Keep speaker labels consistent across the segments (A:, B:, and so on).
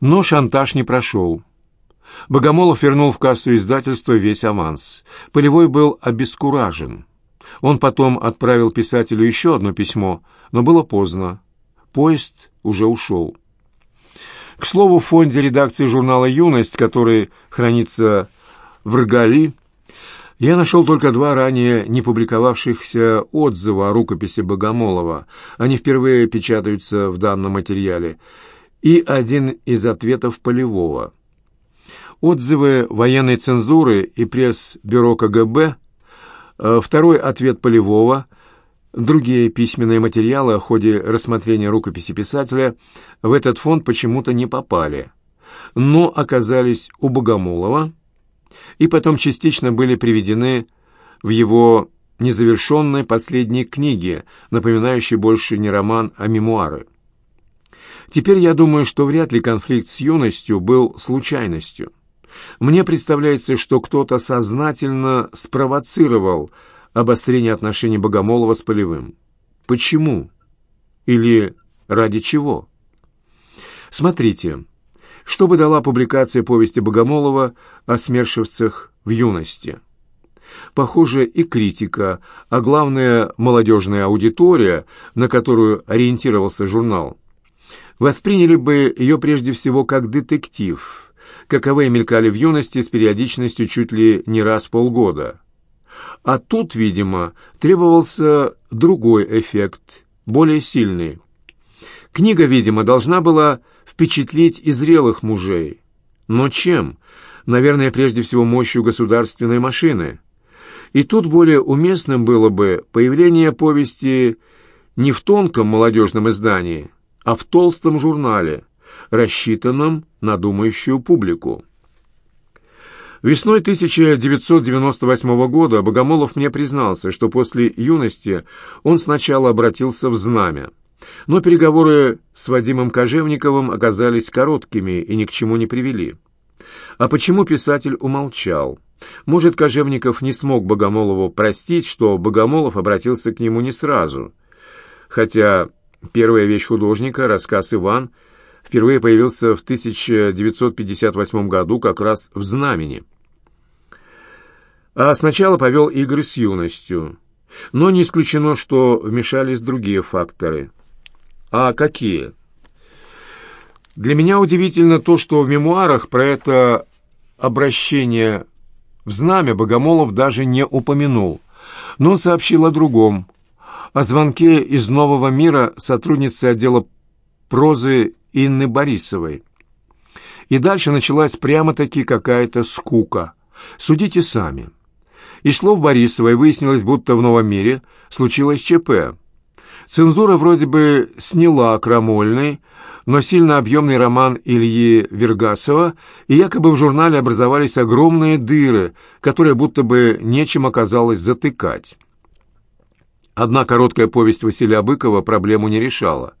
A: Но шантаж не прошел. Богомолов вернул в кассу издательства весь аванс. Полевой был обескуражен. Он потом отправил писателю еще одно письмо, но было поздно. Поезд уже ушел. К слову, в фонде редакции журнала «Юность», который хранится в Ргали, я нашел только два ранее не публиковавшихся отзыва о рукописи Богомолова. Они впервые печатаются в данном материале. И один из ответов Полевого. Отзывы военной цензуры и пресс-бюро КГБ, э, второй ответ Полевого, другие письменные материалы о ходе рассмотрения рукописи писателя в этот фонд почему-то не попали, но оказались у Богомолова и потом частично были приведены в его незавершенной последней книге, напоминающей больше не роман, а мемуары. Теперь я думаю, что вряд ли конфликт с юностью был случайностью. Мне представляется, что кто-то сознательно спровоцировал обострение отношений Богомолова с Полевым. Почему? Или ради чего? Смотрите, что бы дала публикация повести Богомолова о смершивцах в юности? Похоже, и критика, а главное, молодежная аудитория, на которую ориентировался журнал, восприняли бы ее прежде всего как детектив, каковые мелькали в юности с периодичностью чуть ли не раз в полгода. А тут, видимо, требовался другой эффект, более сильный. Книга, видимо, должна была впечатлить и зрелых мужей. Но чем? Наверное, прежде всего мощью государственной машины. И тут более уместным было бы появление повести не в тонком молодежном издании, а в толстом журнале, рассчитанном на думающую публику. Весной 1998 года Богомолов мне признался, что после юности он сначала обратился в знамя. Но переговоры с Вадимом Кожевниковым оказались короткими и ни к чему не привели. А почему писатель умолчал? Может, Кожевников не смог Богомолову простить, что Богомолов обратился к нему не сразу. Хотя первая вещь художника, рассказ «Иван», впервые появился в 1958 году как раз в «Знамени». А сначала повел игры с юностью. Но не исключено, что вмешались другие факторы – а какие? Для меня удивительно то, что в мемуарах про это обращение в знамя Богомолов даже не упомянул, но сообщил о другом, о звонке из «Нового мира» сотрудницы отдела прозы Инны Борисовой. И дальше началась прямо-таки какая-то скука. Судите сами. Из слов Борисовой выяснилось, будто в «Новом мире» случилось ЧП – Цензура вроде бы сняла крамольный, но сильно объемный роман Ильи Вергасова, и якобы в журнале образовались огромные дыры, которые будто бы нечем оказалось затыкать. Одна короткая повесть Василия Быкова проблему не решала,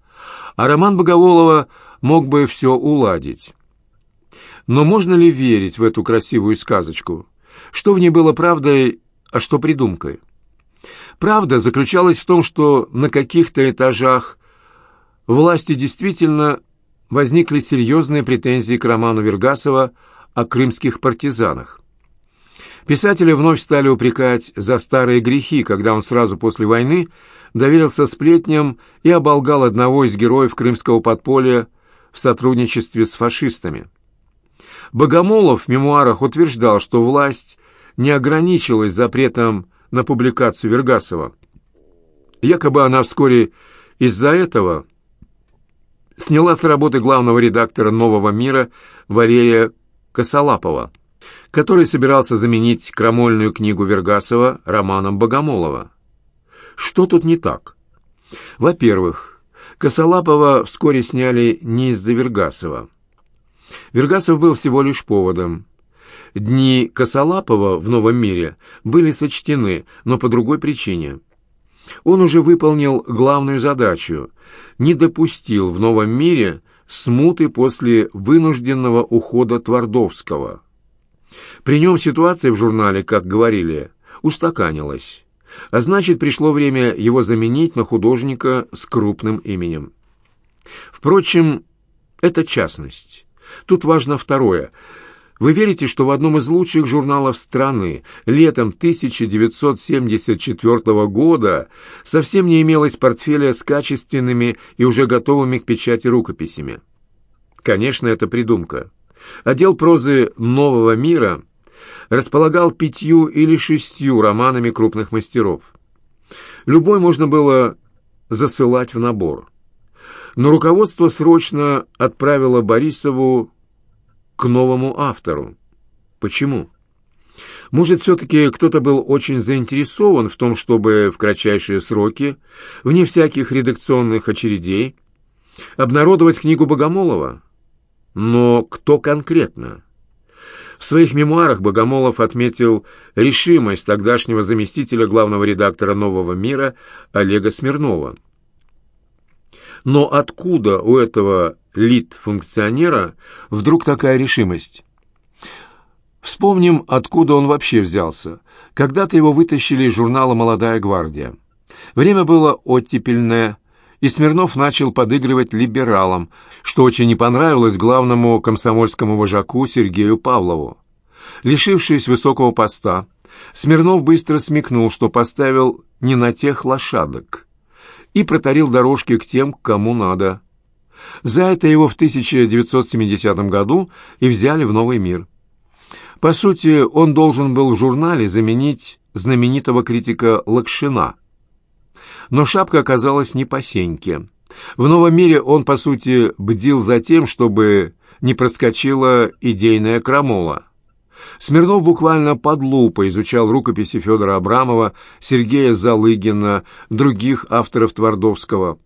A: а роман Боголовова мог бы все уладить. Но можно ли верить в эту красивую сказочку? Что в ней было правдой, а что придумкой? Правда заключалась в том, что на каких-то этажах власти действительно возникли серьезные претензии к роману Вергасова о крымских партизанах. Писателя вновь стали упрекать за старые грехи, когда он сразу после войны доверился сплетням и оболгал одного из героев крымского подполья в сотрудничестве с фашистами. Богомолов в мемуарах утверждал, что власть не ограничилась запретом на публикацию Вергасова. Якобы она вскоре из-за этого сняла с работы главного редактора «Нового мира» Валерия Косолапова, который собирался заменить крамольную книгу Вергасова романом Богомолова. Что тут не так? Во-первых, Косолапова вскоре сняли не из-за Вергасова. Вергасов был всего лишь поводом. Дни Косолапова в «Новом мире» были сочтены, но по другой причине. Он уже выполнил главную задачу – не допустил в «Новом мире» смуты после вынужденного ухода Твардовского. При нем ситуация в журнале, как говорили, устаканилась, а значит, пришло время его заменить на художника с крупным именем. Впрочем, это частность. Тут важно второе. Вы верите, что в одном из лучших журналов страны летом 1974 года совсем не имелось портфеля с качественными и уже готовыми к печати рукописями? Конечно, это придумка. Отдел прозы «Нового мира» располагал пятью или шестью романами крупных мастеров. Любой можно было засылать в набор. Но руководство срочно отправило Борисову к новому автору. Почему? Может, все-таки кто-то был очень заинтересован в том, чтобы в кратчайшие сроки, вне всяких редакционных очередей, обнародовать книгу Богомолова? Но кто конкретно? В своих мемуарах Богомолов отметил решимость тогдашнего заместителя главного редактора «Нового мира» Олега Смирнова. Но откуда у этого лид-функционера вдруг такая решимость? Вспомним, откуда он вообще взялся. Когда-то его вытащили из журнала «Молодая гвардия». Время было оттепельное, и Смирнов начал подыгрывать либералам, что очень не понравилось главному комсомольскому вожаку Сергею Павлову. Лишившись высокого поста, Смирнов быстро смекнул, что поставил не на тех лошадок и протарил дорожки к тем, кому надо. За это его в 1970 году и взяли в новый мир. По сути, он должен был в журнале заменить знаменитого критика Лакшина – но шапка оказалась не по сеньке. В новом мире он, по сути, бдил за тем, чтобы не проскочила идейная крамола. Смирнов буквально под лупой изучал рукописи Федора Абрамова, Сергея Залыгина, других авторов Твардовского.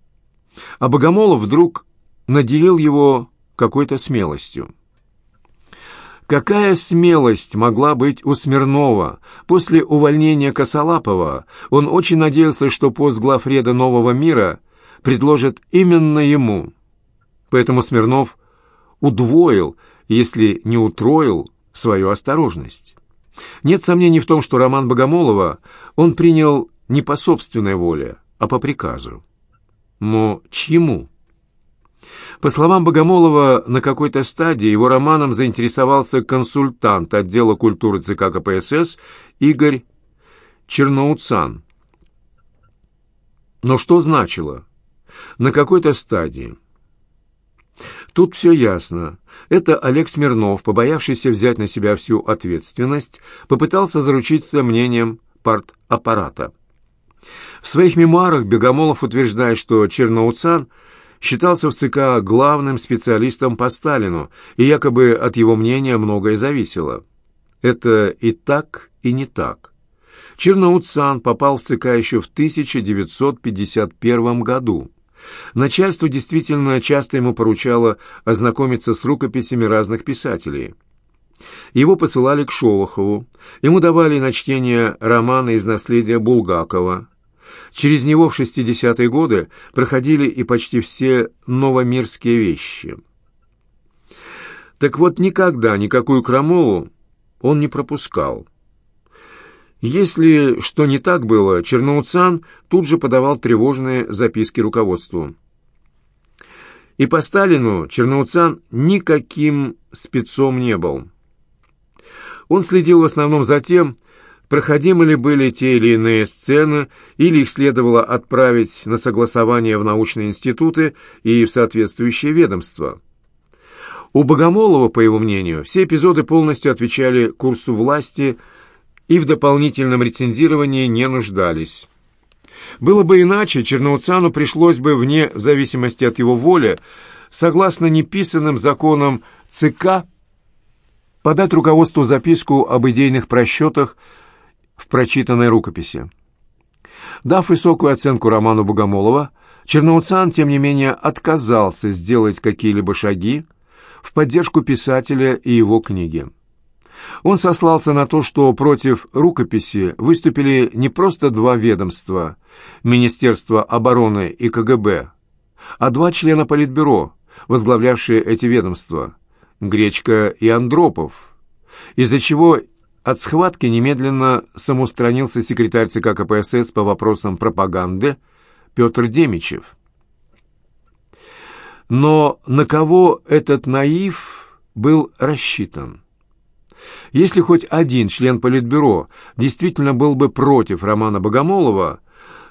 A: А Богомолов вдруг наделил его какой-то смелостью. Какая смелость могла быть у Смирнова? После увольнения Косолапова он очень надеялся, что пост главреда «Нового мира» предложат именно ему. Поэтому Смирнов удвоил, если не утроил, свою осторожность. Нет сомнений в том, что роман Богомолова он принял не по собственной воле, а по приказу. Но чьему? По словам Богомолова, на какой-то стадии его романом заинтересовался консультант отдела культуры ЦК КПСС Игорь Черноуцан. Но что значило? На какой-то стадии. Тут все ясно. Это Олег Смирнов, побоявшийся взять на себя всю ответственность, попытался заручиться мнением партаппарата. В своих мемуарах Богомолов утверждает, что Черноуцан – считался в ЦК главным специалистом по Сталину, и якобы от его мнения многое зависело. Это и так, и не так. Черноуцан попал в ЦК еще в 1951 году. Начальство действительно часто ему поручало ознакомиться с рукописями разных писателей. Его посылали к Шолохову, ему давали на чтение романы из наследия Булгакова, Через него в 60-е годы проходили и почти все новомирские вещи. Так вот, никогда никакую крамолу он не пропускал. Если что не так было, Черноуцан тут же подавал тревожные записки руководству. И по Сталину Черноуцан никаким спецом не был. Он следил в основном за тем, проходимы ли были те или иные сцены, или их следовало отправить на согласование в научные институты и в соответствующие ведомства. У Богомолова, по его мнению, все эпизоды полностью отвечали курсу власти и в дополнительном рецензировании не нуждались. Было бы иначе, Черноуцану пришлось бы, вне зависимости от его воли, согласно неписанным законам ЦК, подать руководству записку об идейных просчетах в прочитанной рукописи. Дав высокую оценку роману Богомолова, Черноуцан, тем не менее, отказался сделать какие-либо шаги в поддержку писателя и его книги. Он сослался на то, что против рукописи выступили не просто два ведомства – Министерство обороны и КГБ, а два члена Политбюро, возглавлявшие эти ведомства – Гречка и Андропов, из-за чего от схватки немедленно самоустранился секретарь ЦК КПСС по вопросам пропаганды Петр Демичев. Но на кого этот наив был рассчитан. Если хоть один член Политбюро действительно был бы против романа Богомолова,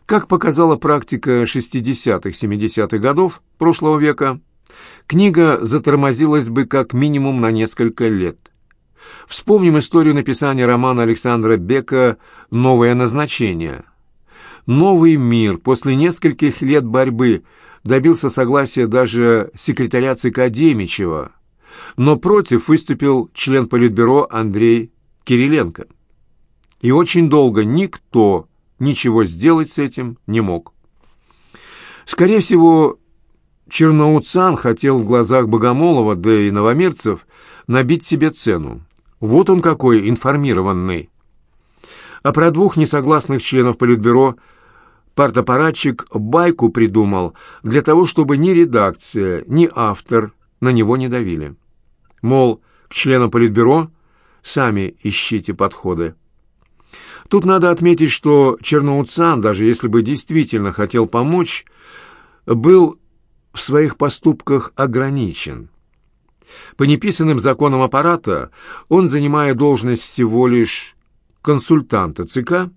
A: как показала практика 60-70-х годов прошлого века, книга затормозилась бы как минимум на несколько лет. Вспомним историю написания романа Александра Бека «Новое назначение». «Новый мир» после нескольких лет борьбы добился согласия даже секретаря ЦК Демичева – но против выступил член Политбюро Андрей Кириленко. И очень долго никто ничего сделать с этим не мог. Скорее всего, Черноуцан хотел в глазах Богомолова, да и новомирцев, набить себе цену. Вот он какой информированный. А про двух несогласных членов Политбюро партапаратчик байку придумал для того, чтобы ни редакция, ни автор на него не давили. Мол, к членам Политбюро сами ищите подходы. Тут надо отметить, что Черноуцан, даже если бы действительно хотел помочь, был в своих поступках ограничен. По неписанным законам аппарата он, занимая должность всего лишь консультанта ЦК,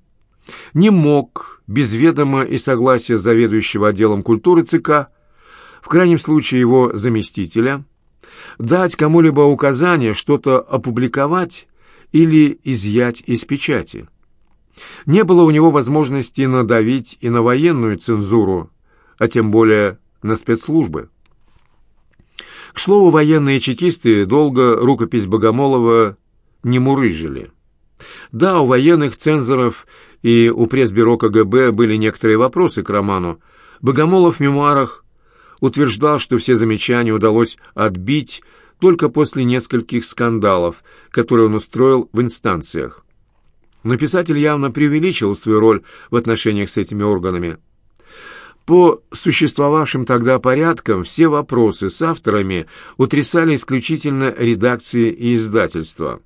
A: не мог без ведома и согласия заведующего отделом культуры ЦК, в крайнем случае его заместителя, дать кому-либо указание что-то опубликовать или изъять из печати. Не было у него возможности надавить и на военную цензуру, а тем более на спецслужбы. К слову, военные чекисты долго рукопись Богомолова не мурыжили. Да, у военных цензоров и у пресс-бюро КГБ были некоторые вопросы к роману. Богомолов в мемуарах утверждал, что все замечания удалось отбить только после нескольких скандалов, которые он устроил в инстанциях. Но писатель явно преувеличил свою роль в отношениях с этими органами. По существовавшим тогда порядкам все вопросы с авторами утрясали исключительно редакции и издательства.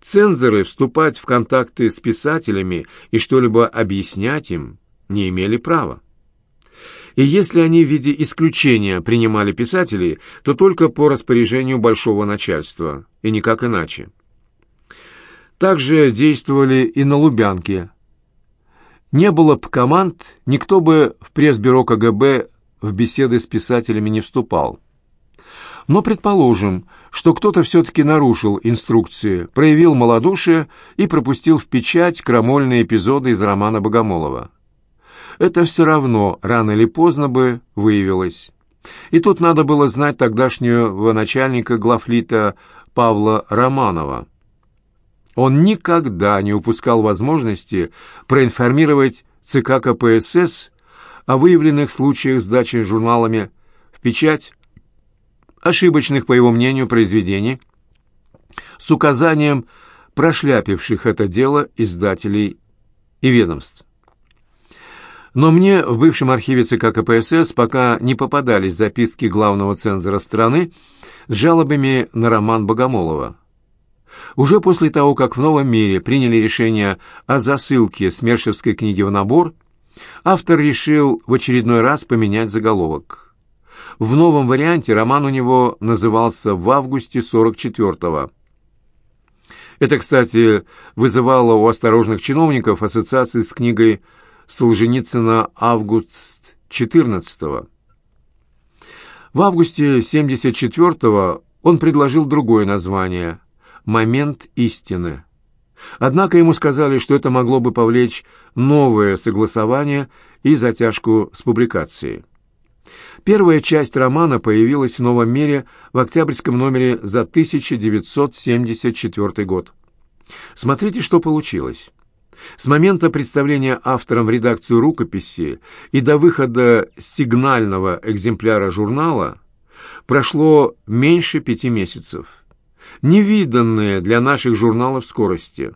A: Цензоры вступать в контакты с писателями и что-либо объяснять им не имели права. И если они в виде исключения принимали писателей, то только по распоряжению большого начальства, и никак иначе. Также действовали и на Лубянке. Не было бы команд, никто бы в пресс-бюро КГБ в беседы с писателями не вступал. Но предположим, что кто-то все-таки нарушил инструкции, проявил малодушие и пропустил в печать крамольные эпизоды из романа Богомолова это все равно рано или поздно бы выявилось. И тут надо было знать тогдашнего начальника главлита Павла Романова. Он никогда не упускал возможности проинформировать ЦК КПСС о выявленных случаях сдачи журналами в печать ошибочных, по его мнению, произведений с указанием прошляпивших это дело издателей и ведомств. Но мне в бывшем архиве ЦК КПСС пока не попадались записки главного цензора страны с жалобами на роман Богомолова. Уже после того, как в «Новом мире» приняли решение о засылке Смершевской книги в набор, автор решил в очередной раз поменять заголовок. В новом варианте роман у него назывался «В августе 44-го». Это, кстати, вызывало у осторожных чиновников ассоциации с книгой Солженицына август 14 -го. В августе 74-го он предложил другое название «Момент истины». Однако ему сказали, что это могло бы повлечь новое согласование и затяжку с публикацией. Первая часть романа появилась в «Новом мире» в октябрьском номере за 1974 год. Смотрите, что получилось. С момента представления автором в редакцию рукописи и до выхода сигнального экземпляра журнала прошло меньше пяти месяцев. Невиданные для наших журналов скорости.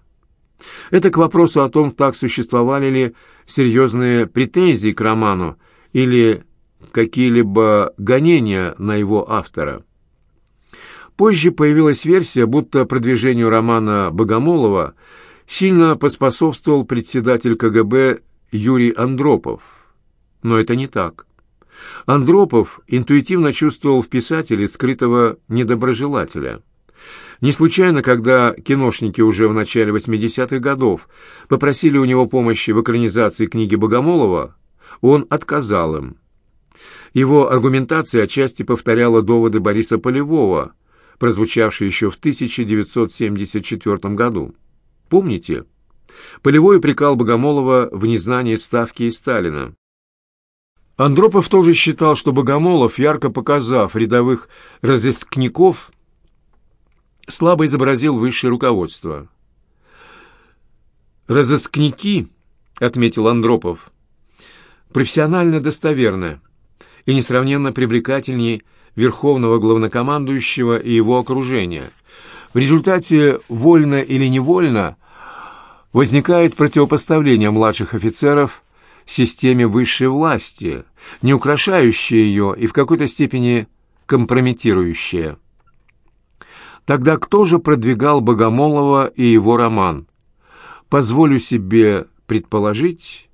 A: Это к вопросу о том, так существовали ли серьезные претензии к роману или какие-либо гонения на его автора. Позже появилась версия, будто продвижению романа Богомолова – сильно поспособствовал председатель КГБ Юрий Андропов. Но это не так. Андропов интуитивно чувствовал в писателе скрытого недоброжелателя. Не случайно, когда киношники уже в начале 80-х годов попросили у него помощи в экранизации книги Богомолова, он отказал им. Его аргументация отчасти повторяла доводы Бориса Полевого, прозвучавшие еще в 1974 году. Помните? Полевой упрекал Богомолова в незнании Ставки и Сталина. Андропов тоже считал, что Богомолов, ярко показав рядовых разыскников, слабо изобразил высшее руководство. «Разыскники», — отметил Андропов, — «профессионально достоверны и несравненно привлекательнее верховного главнокомандующего и его окружения. В результате, вольно или невольно, возникает противопоставление младших офицеров системе высшей власти, не украшающее ее и в какой-то степени компрометирующее. Тогда кто же продвигал Богомолова и его роман? Позволю себе предположить,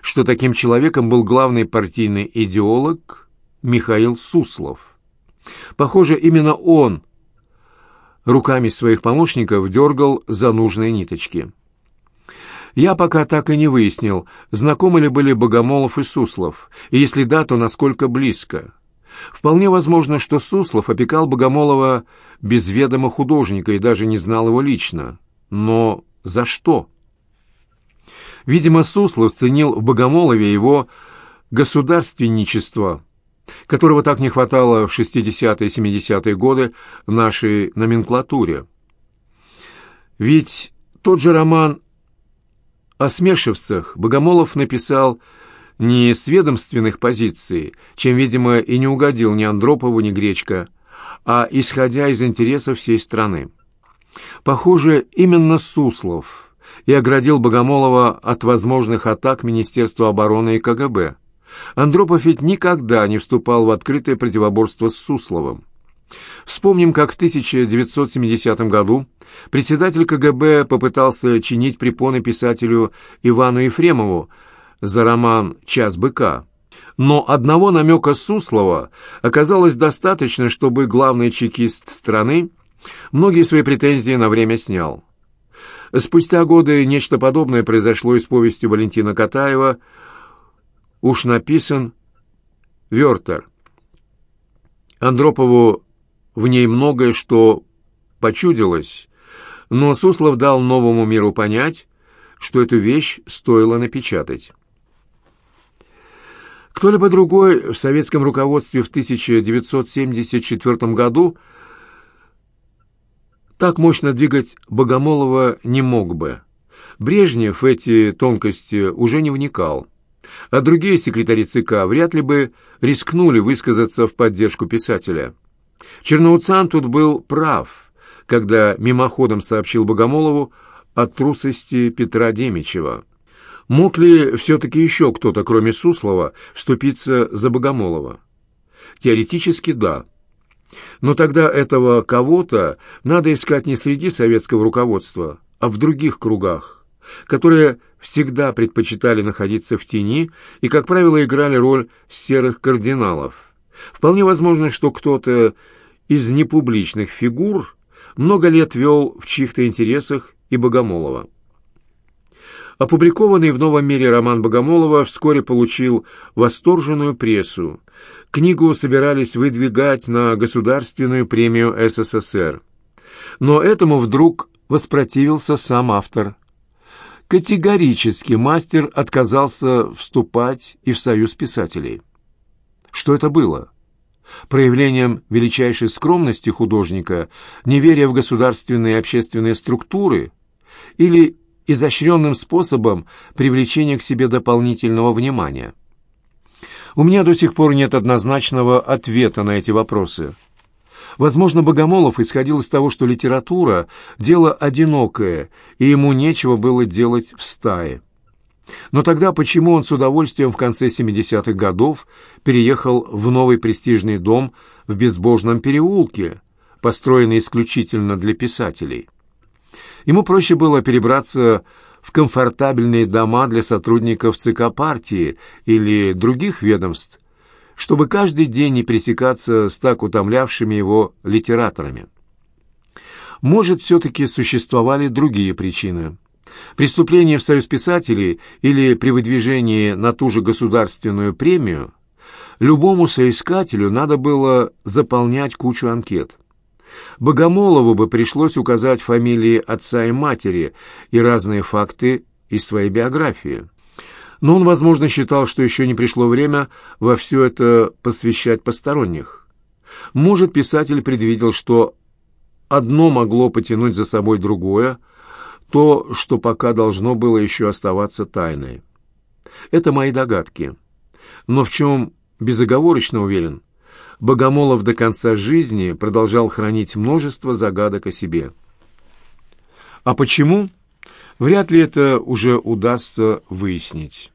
A: что таким человеком был главный партийный идеолог Михаил Суслов. Похоже, именно он руками своих помощников дергал за нужные ниточки. Я пока так и не выяснил, знакомы ли были Богомолов и Суслов, и если да, то насколько близко. Вполне возможно, что Суслов опекал Богомолова без ведома художника и даже не знал его лично. Но за что? Видимо, Суслов ценил в Богомолове его государственничество, которого так не хватало в 60-е и 70-е годы нашей номенклатуре. Ведь тот же роман о смершевцах Богомолов написал не с ведомственных позиций, чем, видимо, и не угодил ни Андропову, ни Гречко, а исходя из интересов всей страны. Похоже, именно Суслов и оградил Богомолова от возможных атак Министерства обороны и КГБ. Андропов ведь никогда не вступал в открытое противоборство с Сусловым. Вспомним, как в 1970 году председатель КГБ попытался чинить препоны писателю Ивану Ефремову за роман «Час быка». Но одного намека Суслова оказалось достаточно, чтобы главный чекист страны многие свои претензии на время снял. Спустя годы нечто подобное произошло и с повестью Валентина Катаева «Уж написан Вертер». Андропову в ней многое что почудилось, но Суслов дал новому миру понять, что эту вещь стоило напечатать. Кто-либо другой в советском руководстве в 1974 году так мощно двигать Богомолова не мог бы. Брежнев эти тонкости уже не вникал, а другие секретари ЦК вряд ли бы рискнули высказаться в поддержку писателя. Черноуцан тут был прав, когда мимоходом сообщил Богомолову о трусости Петра Демичева. Мог ли все-таки еще кто-то, кроме Суслова, вступиться за Богомолова? Теоретически да. Но тогда этого кого-то надо искать не среди советского руководства, а в других кругах, которые всегда предпочитали находиться в тени и, как правило, играли роль серых кардиналов. Вполне возможно, что кто-то из непубличных фигур много лет вел в чьих-то интересах и Богомолова. Опубликованный в «Новом мире» роман Богомолова вскоре получил восторженную прессу. Книгу собирались выдвигать на Государственную премию СССР. Но этому вдруг воспротивился сам автор. Категорически мастер отказался вступать и в союз писателей. Что это было? Проявлением величайшей скромности художника, неверия в государственные и общественные структуры или изощренным способом привлечения к себе дополнительного внимания? У меня до сих пор нет однозначного ответа на эти вопросы. Возможно, Богомолов исходил из того, что литература – дело одинокое, и ему нечего было делать в стае. Но тогда почему он с удовольствием в конце 70-х годов переехал в новый престижный дом в Безбожном переулке, построенный исключительно для писателей? Ему проще было перебраться в комфортабельные дома для сотрудников ЦК партии или других ведомств, чтобы каждый день не пресекаться с так утомлявшими его литераторами. Может, все-таки существовали другие причины. Преступление в Союз писателей или при выдвижении на ту же государственную премию любому соискателю надо было заполнять кучу анкет. Богомолову бы пришлось указать фамилии отца и матери и разные факты из своей биографии. Но он, возможно, считал, что еще не пришло время во все это посвящать посторонних. Может, писатель предвидел, что одно могло потянуть за собой другое, то, что пока должно было еще оставаться тайной. Это мои догадки. Но в чем безоговорочно уверен, Богомолов до конца жизни продолжал хранить множество загадок о себе. А почему? Вряд ли это уже удастся выяснить.